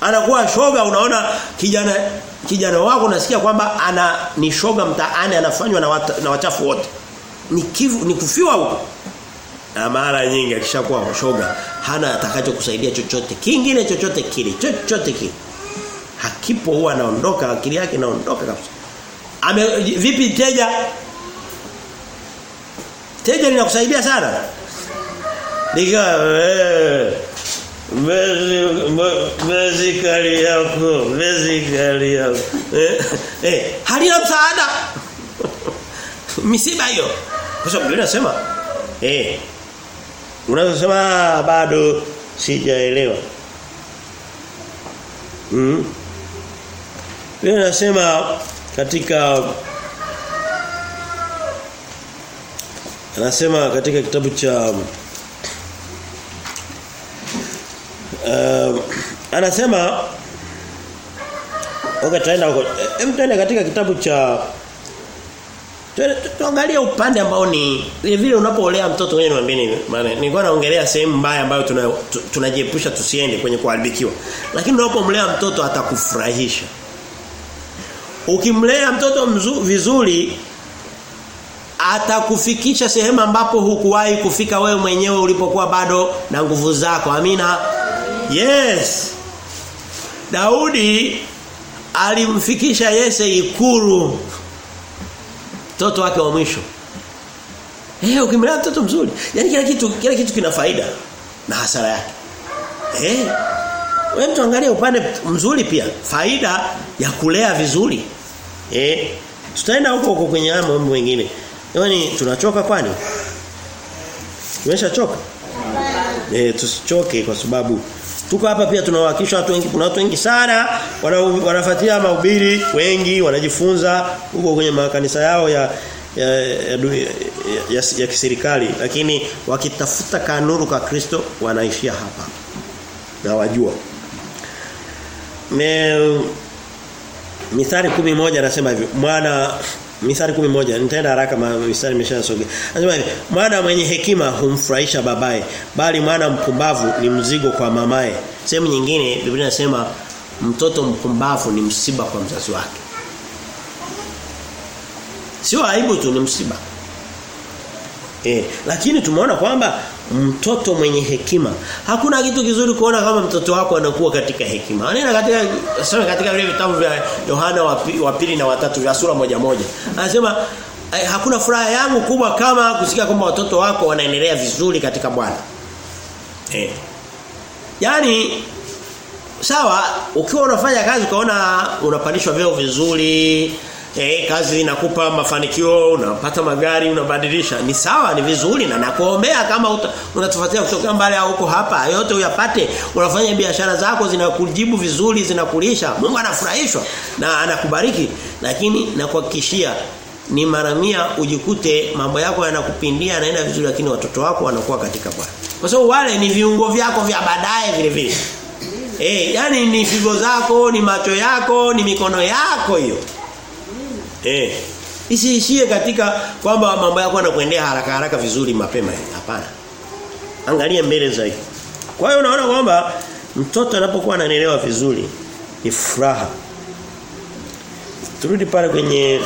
anakuwa shoga unaona kijana kijana wako unasikia kwamba ana ni shoga mtaani anafanywa na, wat, na wachafu wote. Ni kivu, ni kufiwa huko. Na mara nyingi akishakuwa shoga hana atakachokusaidia chochote kingine chochote kile chochote kile. Hakipo huwa anaondoka akili yake inaondoka kabisa. Ame vipi teja? Teja linakusaidia sana? Nika eh, Mezi kali yako, mezi kali yako. Eh, eh, halina msaada. Misiba hiyo. Kwa sababu Biblia inasema eh unazosema sema bado sijaelewa. Mm. Biblia inasema katika anasema katika kitabu cha uh, anasema Okay tena huko. Hem tuende katika kitabu cha tuangalie upande ambao ni vile vile unapolea mtoto wewe niambie nini maana nilikuwa naongelea sehemu mbaya ambayo tunajiepusha tuna tusiende kwenye kuharibikiwa lakini unapomlea mtoto atakufurahisha ukimlea mtoto mzu, vizuri atakufikisha sehemu ambapo hukuwahi kufika wewe mwenyewe ulipokuwa bado na nguvu zako. Amina. Yes. Daudi alimfikisha Yese ikuru mtoto wake wa mwisho. Eh ukimlea mtoto mzuri, yani kila kitu kila kitu kina faida na hasara yake. Eh wewe mtu angalia upande mzuri pia, faida ya kulea vizuri. Eh tutaenda huko huko kwenye mambo mengine. Yaani tunachoka kwani? Tumeshachoka? Eh tusichoke kwa sababu tuko hapa pia tunawahakisha watu wengi kuna watu wengi sana wana, wanafuatia mahubiri wengi wanajifunza huko kwenye makanisa yao ya ya, ya, ya, ya, kiserikali. Lakini wakitafuta kanuru ka Kristo wanaishia hapa. Na wajua Me, Mithali moja anasema hivi mwana Kumi moja nitaenda haraka mithali imeshasogea. Anasema hivi mwana mwenye hekima humfurahisha babaye bali mwana mpumbavu ni mzigo kwa mamaye. Sehemu nyingine Biblia inasema mtoto mpumbavu ni msiba kwa mzazi wake. Sio aibu tu ni msiba. Eh, lakini tumeona kwamba mtoto mwenye hekima hakuna kitu kizuri kuona kama mtoto wako anakuwa katika hekima. anena katika sema katika vile vitabu vya Yohana wa pili na watatu vya sura moja moja. Anasema eh, hakuna furaha yangu kubwa kama kusikia kwamba watoto wako wanaendelea vizuri katika Bwana. Eh. yani sawa ukiwa unafanya kazi ukaona unapandishwa vyeo vizuri eh, kazi inakupa mafanikio unapata magari unabadilisha. Ni sawa ni vizuri na nakuombea kama unatufuatia kutoka mbali au huko hapa. Yote uyapate unafanya biashara zako zinakujibu vizuri zinakulisha. Mungu anafurahishwa na anakubariki. Lakini nakuhakikishia ni mara mia ujikute mambo yako yanakupindia yanaenda vizuri lakini watoto wako wanakuwa katika Bwana. Kwa sababu wale ni viungo vyako vya baadaye vile vile. Eh, yani ni figo zako, ni macho yako, ni mikono yako hiyo. Eh. Isiishie katika kwamba mambo yako yanakuendea haraka haraka vizuri mapema. Hapana. Angalia mbele zaidi. Kwa hiyo unaona kwamba mtoto anapokuwa ananielewa vizuri ni furaha. Turudi pale kwenye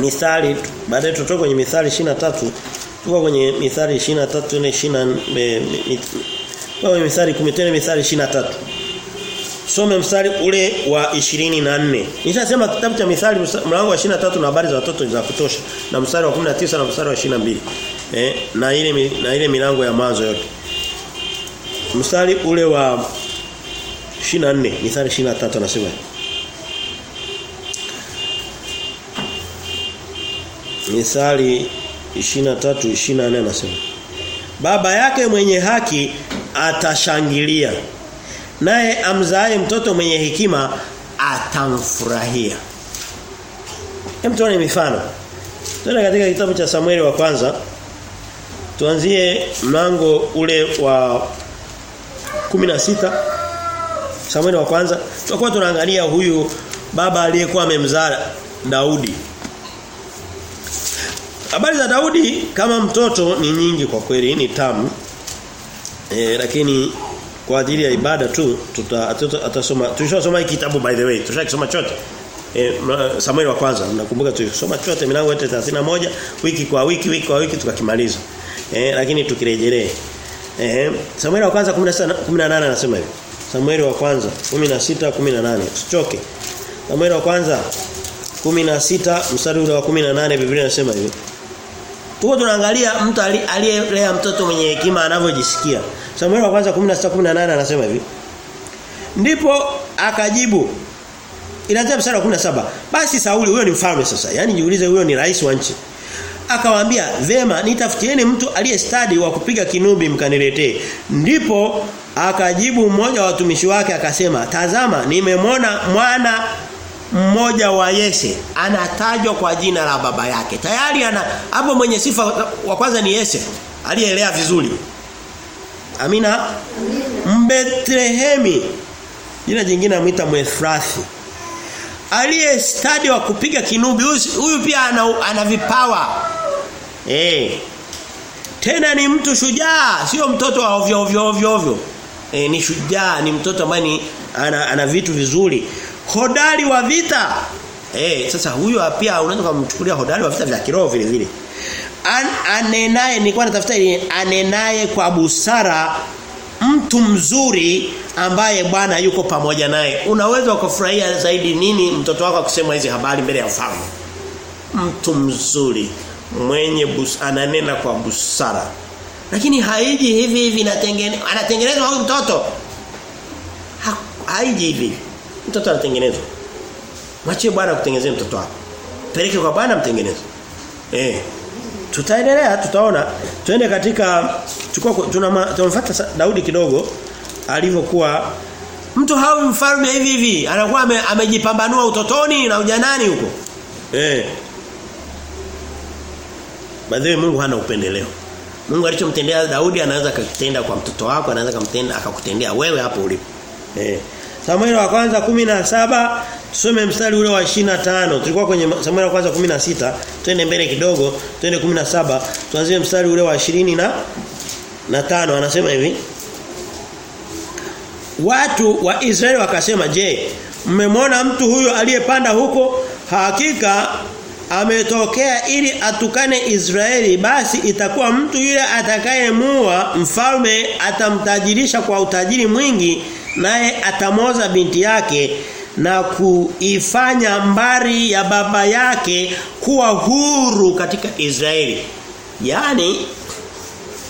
Mithali baadaye tutoka kwenye Mithali 23 tuko kwenye Mithali 23 na 20 kwenye Mithali 10 Mithali 23 Some mstari ule wa 24. Nishasema kitabu cha Mithali mlango wa 23 na habari za watoto za kutosha na mstari wa 19 na mstari wa 22. Eh, na ile na ile milango ya mwanzo yote. Mstari ule wa 24, Mithali 23 anasema. Mithali 23 24 anasema. Baba yake mwenye haki atashangilia naye amzae mtoto mwenye hekima atamfurahia. Hem tuone mifano. Tuende katika kitabu cha Samueli wa kwanza. Tuanzie mlango ule wa 16. Samueli wa kwanza. Tutakuwa tunaangalia huyu baba aliyekuwa amemzaa Daudi. Habari za Daudi kama mtoto ni nyingi kwa kweli, ni tamu. E, lakini kwa ajili ya ibada tu tuta atasoma tulishosoma hiki kitabu by the way tulishosoma chote. E, Samuel wa kwanza nakumbuka tulisoma chote milango yote 31 wiki kwa wiki wiki kwa wiki tukakimaliza. E, lakini tukirejelee. Eh Samuel wa kwanza 16 18 anasema hivi. Samuel wa kwanza 16 18 usichoke. Samuel wa kwanza 16 mstari ule wa 18 Biblia inasema hivi. Tuko tunaangalia mtu aliyelea mtoto mwenye hekima anavyojisikia. Samuel wa kwanza 16:18 anasema hivi. Ndipo akajibu Inaanzia mstari wa 17. Basi Sauli huyo ni mfalme sasa. Yaani jiulize huyo ni rais wa nchi. Akawaambia, "Vema, nitafutieni mtu aliye stadi wa kupiga kinubi mkaniletee." Ndipo akajibu mmoja wa watumishi wake akasema, "Tazama, nimemwona mwana mmoja wa Yese anatajwa kwa jina la baba yake. Tayari ana hapo mwenye sifa wa kwanza ni Yese aliyeelea vizuri. Amina. Mbetlehemi. Jina jingine amuita Mwefrathi. Aliye stadi wa kupiga kinubi huyu pia ana, ana vipawa. Eh. Tena ni mtu shujaa, sio mtoto wa ovyo ovyo ovyo ovyo. E, ni shujaa, ni mtoto ambaye ni ana, ana vitu vizuri hodari wa vita Eh sasa huyo pia unaweza kumchukulia hodari wa vita vya kiroho vile vile. An, anenaye nilikuwa natafuta ile anenaye kwa busara mtu mzuri ambaye Bwana yuko pamoja naye. Unaweza ukafurahia zaidi nini mtoto wako akusema hizi habari mbele ya mfalme? Mtu mzuri mwenye bus, ananena kwa busara. Lakini haiji hivi hivi natengenezwa anatengenezwa huyu mtoto. Ha, haiji hivi. Mtoto anatengenezwa. Mwachie Bwana kutengenezea mtoto wako. Peleke kwa Bwana mtengeneze. Eh. Tutaendelea tutaona. Twende katika chukua tunamfuata Daudi kidogo alivyokuwa mtu hawi mfalme hivi hivi anakuwa ame, amejipambanua utotoni na ujanani huko. Eh. Badhi Mungu hana upendeleo. Mungu alichomtendea Daudi anaweza kutenda kwa mtoto wako, anaweza kumtenda akakutendea wewe hapo ulipo. Eh. Samuel wa kwanza 17 tusome mstari ule wa 25. Tulikuwa kwenye Samueli wa kwanza 16, twende mbele kidogo, twende 17, tuanzie mstari ule wa 20 na na tano anasema hivi. Watu wa Israeli wakasema, "Je, mmemwona mtu huyo aliyepanda huko? Hakika ametokea ili atukane Israeli basi itakuwa mtu yule atakayemua mfalme atamtajirisha kwa utajiri mwingi naye atamoza binti yake na kuifanya mbari ya baba yake kuwa huru katika Israeli. Yaani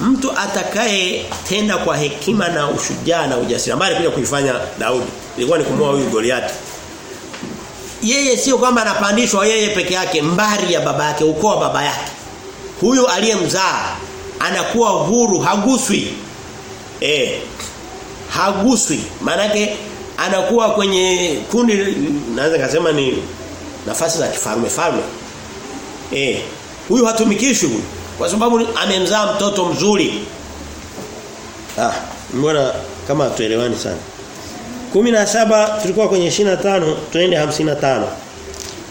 mtu atakaye tenda kwa hekima na ushujaa na ujasiri ambaye kuja kuifanya Daudi ilikuwa ni kumua huyu Goliati yeye sio kwamba anapandishwa yeye peke yake mbari ya baba yake ukoo wa baba yake. Huyu aliyemzaa anakuwa huru haguswi. Eh haguswi. Maanake anakuwa kwenye kundi naweza kusema ni nafasi za kifalme falme. Eh huyu hatumikishwi kwa sababu amemzaa mtoto mzuri. Ah mbona kama tuelewani sana. 17 tulikuwa kwenye 25 tuende 55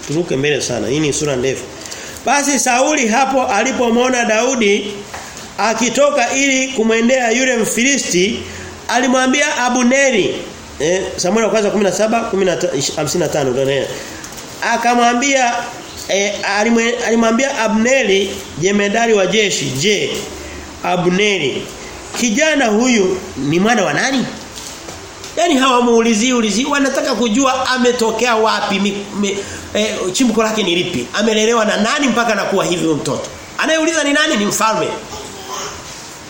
turuke mbele sana hii ni sura ndefu. Basi Sauli hapo alipomwona Daudi akitoka ili kumwendea yule Mfilisti alimwambia Abuneri eh, Samuel wa kwanza 17 55 ndio akamwambia eh, alimwambia Abneri jemedari wa jeshi je Abneri kijana huyu ni mwana wa nani? Yaani hawamuulizi ulizi wanataka kujua ametokea wapi e, chimbuko lake ni lipi amelelewa na nani mpaka anakuwa hivi mtoto. Anayeuliza ni nani? Ni mfalme.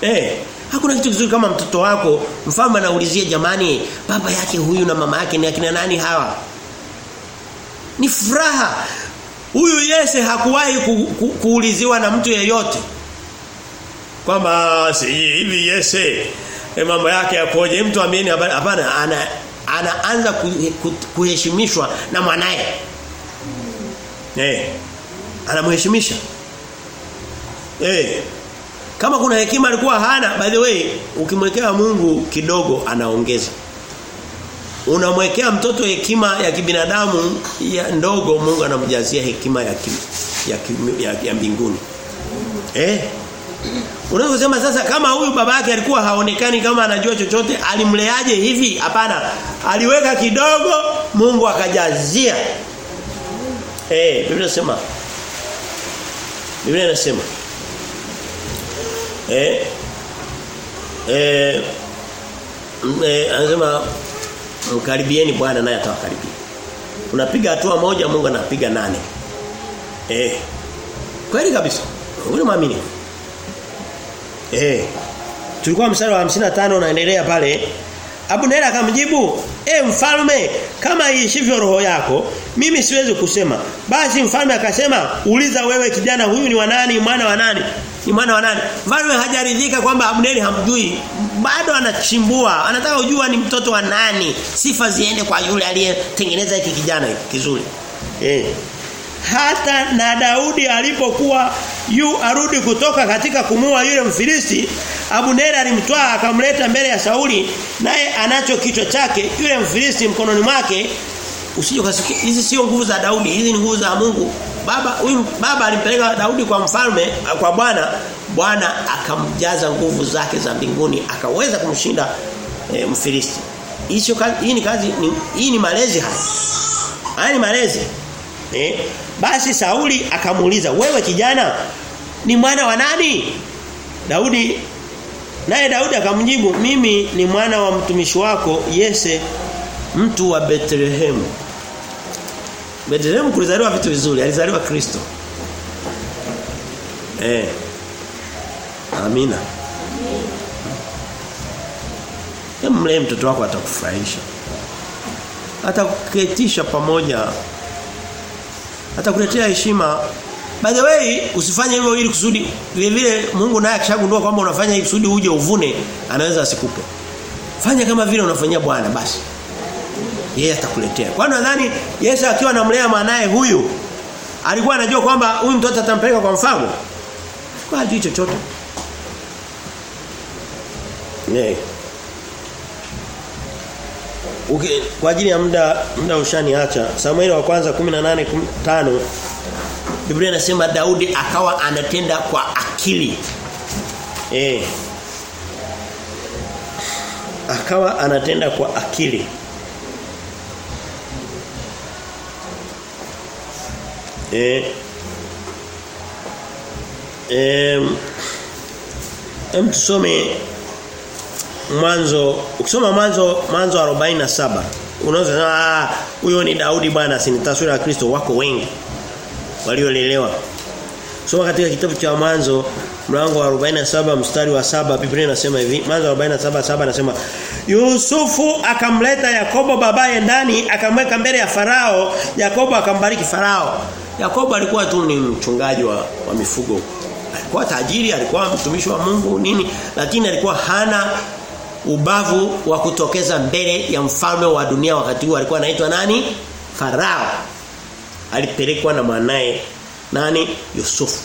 Eh hakuna kitu kizuri kama mtoto wako. Mfalme anaulizia jamani baba yake huyu na mama yake ni akina nani hawa? Ni furaha. Huyu Yese hakuwahi ku, ku, kuuliziwa na mtu yeyote kwamba si hivi Yese e mambo yake yakoje? Mtu amini hapana ana anaanza kuheshimishwa na mwanae eh anamheshimisha. Eh kama kuna hekima alikuwa hana by the way ukimwekea Mungu kidogo anaongeza unamwekea mtoto hekima ya kibinadamu ya ndogo Mungu anamjazia hekima ya kim, ya, kim, ya, ya mbinguni eh Unaweza sasa kama huyu baba yake alikuwa haonekani kama anajua chochote alimleaje hivi? Hapana. Aliweka kidogo Mungu akajazia. Eh, Biblia inasema Biblia inasema eh eh eh anasema mkaribieni Bwana naye atawakaribia. Unapiga hatua moja Mungu anapiga nane. Eh. Kweli kabisa. Wewe muamini. Eh. Tulikuwa mstari wa 55 unaendelea pale. Abuneri akamjibu, "E mfalme, kama iishivyo roho yako, mimi siwezi kusema." Basi mfalme akasema, "Uliza wewe kijana huyu ni wa nani, mwana wa nani?" Ni mwana wa nani? Mfalme hajaridhika kwamba Abneri hamjui. Bado anachimbua, anataka kujua ni mtoto wa nani. Sifa ziende kwa yule aliyetengeneza hiki kijana kizuri. Eh. Hata na Daudi alipokuwa yu arudi kutoka katika kumua yule Mfilisti, Abuneri alimtwaa akamleta mbele ya Sauli, naye anacho kichwa chake yule Mfilisti mkononi mwake. Usije hizi sio nguvu za Daudi, hizi ni nguvu za Mungu. Baba huyu baba alimpeleka Daudi kwa mfalme kwa Bwana, Bwana akamjaza nguvu zake za mbinguni, akaweza kumshinda e, Mfilisti. Hicho hii ni kazi ni, hii ni malezi haya. Haya ni malezi. Eh? Basi Sauli akamuuliza, "Wewe kijana, ni mwana wa nani?" Daudi naye Daudi akamjibu, "Mimi ni mwana wa mtumishi wako Yese, mtu wa Bethlehem." Bethlehem kulizaliwa vitu vizuri, alizaliwa Kristo. Eh. Amina. Mlee mtoto wako atakufurahisha. Atakuketisha pamoja. Atakuletea heshima. By the way, usifanye hivyo ili kusudi vile vile Mungu naye akishagundua kwamba unafanya hivi kusudi uje uvune, anaweza asikupe. Fanya kama vile unafanyia Bwana basi. Yeye atakuletea. Kwa nadhani Yesu akiwa anamlea mwanae huyu alikuwa anajua kwamba huyu mtoto atampeleka kwa mfalme. Kwa hajui chochote. Nee. Okay, kwa ajili ya muda muda ushaniacha. Samueli wa kwanza 18:5 Biblia inasema Daudi akawa anatenda kwa akili. Eh. Akawa anatenda kwa akili. Eh. Em Mtusome tusome mwanzo ukisoma mwanzo mwanzo 47 unaweza ah huyo ni Daudi bwana si ni taswira ya Kristo wako wengi waliolelewa soma katika kitabu cha mwanzo mlango wa 47 mstari wa saba Biblia inasema hivi mwanzo 47 saba anasema Yusufu akamleta Yakobo babaye ndani akamweka mbele ya Farao Yakobo akambariki Farao Yakobo alikuwa tu ni mchungaji wa, wa mifugo. Alikuwa tajiri alikuwa mtumishi wa Mungu nini lakini alikuwa hana ubavu wa kutokeza mbele ya mfalme wa dunia wakati huo. Alikuwa anaitwa nani? Farao. Alipelekwa na mwanae nani? Yusufu.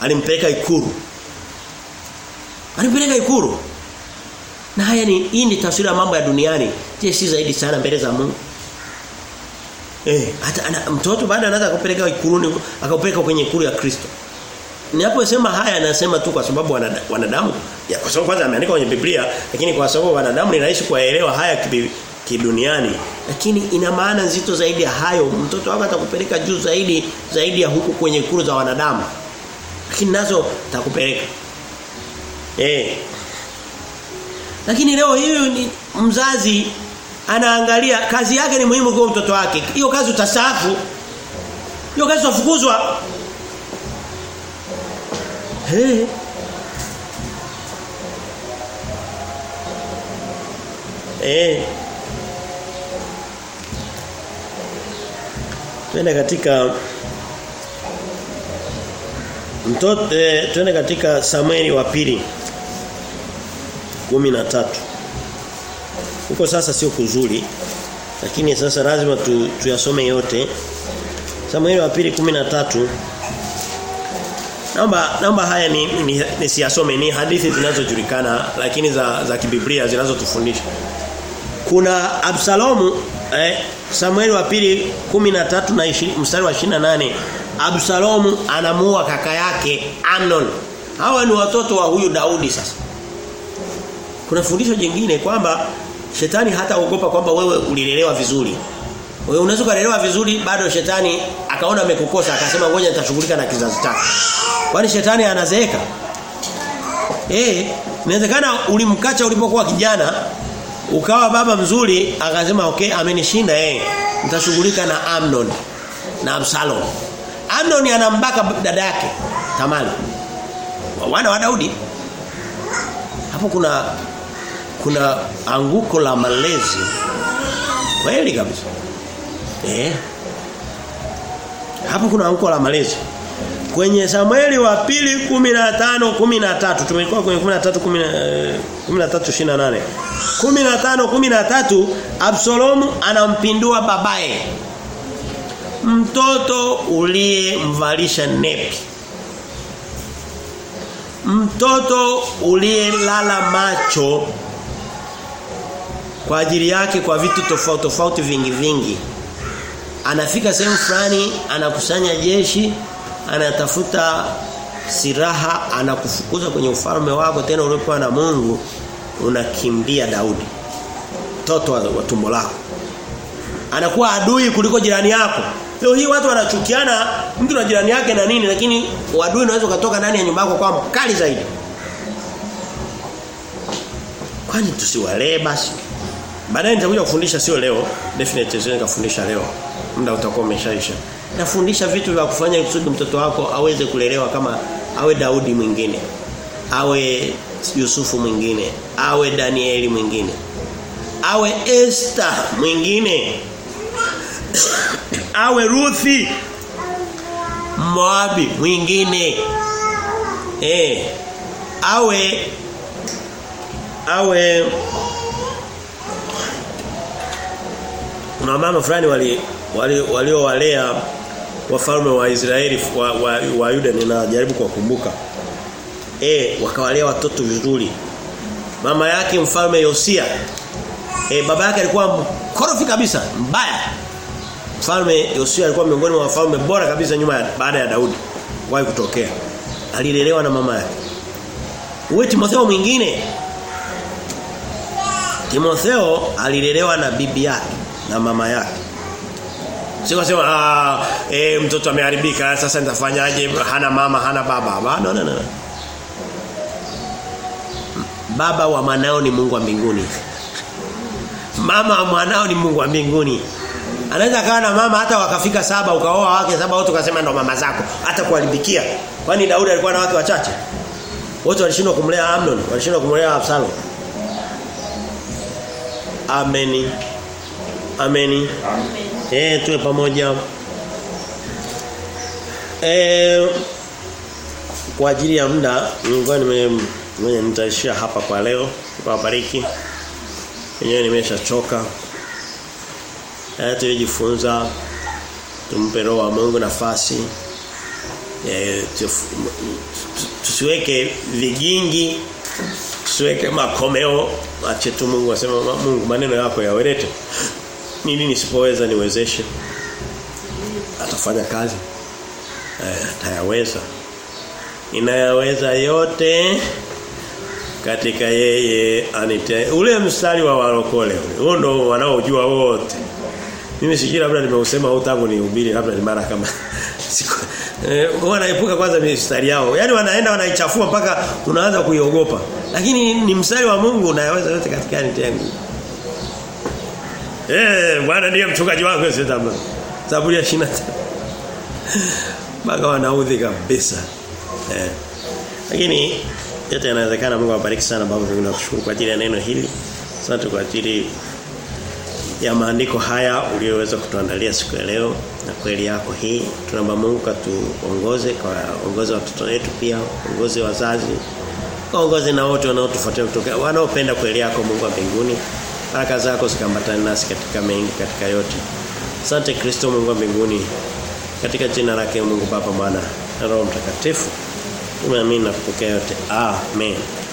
Alimpeleka ikuru alimpeleka ikuru na haya ni hii ni taswira ya mambo ya duniani. Je si zaidi sana mbele za Mungu eh hata ana, mtoto baada anaweza akupeleka ikuruni akapeleka kwenye ikuru ya Kristo. Ninaposema haya nasema tu kwa sababu wanadamu. Ya kwa sababu kwanza ameandika kwenye Biblia lakini kwa sababu wanadamu ni rahisi kuelewa haya kiduniani. Lakini ina maana nzito zaidi ya hayo mtoto wako atakupeleka juu zaidi zaidi ya huku kwenye ikulu za wanadamu. Lakini nazo takupeleka eh. Lakini leo hiyo ni mzazi anaangalia kazi yake ni muhimu kwa mtoto wake hiyo kazi utasafu hiyo kazi utafukuzwa Hey. Eh. Twende katika mtoto eh, twende katika Samueli wa pili 13 Huko sasa sio kuzuri lakini sasa lazima tu, tuyasome yote Samueli wa pili 13 Naomba naomba haya ni, ni, ni ni hadithi zinazojulikana lakini za za kibiblia zinazotufundisha. Kuna Absalomu eh, Samueli wa pili 13 na 20, mstari wa 28 Absalomu anamua kaka yake Amnon. Hawa ni watoto wa huyu Daudi sasa. Kuna fundisho jingine kwamba shetani hata ogopa kwamba wewe ulilelewa vizuri. Wewe unaweza kulelewa vizuri bado shetani akaona amekukosa akasema ngoja nitashughulika na kizazi chako. Kwani shetani anazeeka? Eh, inawezekana ulimkacha ulipokuwa kijana ukawa baba mzuri akasema okay amenishinda eh nitashughulika na Amnon na Absalom. Amnon anambaka dada yake Tamari. Wana wa Daudi. Hapo kuna kuna anguko la malezi. Kweli kabisa. Eh. Hapo kuna anguko la malezi. Kwenye Samueli wa pili 15 13 tumekuwa kwenye 13 13 28 15 13 Absalomu anampindua babaye mtoto uliyemvalisha nepi mtoto uliyelala macho kwa ajili yake kwa vitu tofauti tofauti vingi vingi anafika sehemu fulani anakusanya jeshi anatafuta siraha anakufukuza kwenye ufalme wako tena uliopewa na Mungu unakimbia Daudi mtoto wa, tumbo lako anakuwa adui kuliko jirani yako Leo hii watu wanachukiana mtu na jirani yake na nini lakini wadui unaweza kutoka ndani ya nyumba yako kwa mkali zaidi. Kwani tusiwalee basi? Baadaye nitakuja kufundisha sio leo, definitely sio nikafundisha leo. Muda utakuwa umeshaisha. Nafundisha vitu vya kufanya kusudi mtoto wako aweze kulelewa kama awe Daudi mwingine. Awe Yusufu mwingine, awe Danieli mwingine. Awe Esther mwingine. awe Ruthi Moabi mwingine. Eh. Awe awe kuna mama fulani wali waliowalea wali wafalme wa Israeli wa, wa, wa Yuda ninajaribu kuwakumbuka. Eh wakawalea watoto vizuri. Mama yake mfalme Yosia. Eh baba yake alikuwa mkorofi kabisa mbaya. Mfalme Yosia alikuwa miongoni mwa wafalme bora kabisa nyuma ya baada ya Daudi. Wahi kutokea. Alilelewa na mama yake. Uwe Timotheo mwingine. Timotheo alilelewa na bibi yake na mama yake. Sio sema ah eh mtoto ameharibika sasa nitafanyaje hana mama hana baba. Ba, no, no, no. Baba wa mwanao ni Mungu wa mbinguni. Mama wa mwanao ni Mungu wa mbinguni. Anaweza kawa na mama hata wakafika saba ukaoa wake saba wote ukasema ndo mama zako hata kuharibikia. Kwani Daudi alikuwa na wake wachache? Wote walishindwa kumlea Amnon, walishindwa kumlea Absalom. Ameni. Ameni. Amen. Eh tuwe pamoja. Eh kwa ajili ya muda nilikuwa nime nitaishia hapa kwa leo. Kwa Wenyewe nimeshachoka. Eh tujifunza tumpe roho wa Mungu nafasi. Eh tusiweke vigingi tusiweke makomeo ache tu Mungu asema Mungu maneno yako yawerete mimi nisipoweza niwezeshe. Atafanya kazi. Eh, atayaweza. Inayaweza yote katika yeye anite ule mstari wa walokole huo ndo wanaojua wote. Mimi sijui labda nimeusema au tangu nihubiri labda ni mara kama siku eh, wanaepuka kwanza mistari yao. Yani wanaenda wanaichafua mpaka unaanza kuiogopa. Lakini ni mstari wa Mungu unayaweza yote katika nitengu Eh, Bwana ndiye mchungaji wangu tamba. Zaburi ya 25. Baka wanaudhi kabisa. Eh. Lakini yote yanawezekana Mungu awabariki sana baba tunakushukuru kwa ajili ya neno hili. Asante kwa ajili ya maandiko haya uliyoweza kutuandalia siku ya leo na kweli yako hii. Tunaomba Mungu katuongoze kwa ongoze watoto wetu pia, ongoze wazazi, ongoze na wote wanaotufuatia kutoka wanaopenda kweli yako Mungu wa mbinguni. Baraka zako zikambatane nasi katika mengi katika yote. Asante Kristo Mungu wa mbinguni. Katika jina lake Mungu Baba Mwana na Roho Mtakatifu. Tumeamini na kupokea yote. Amen.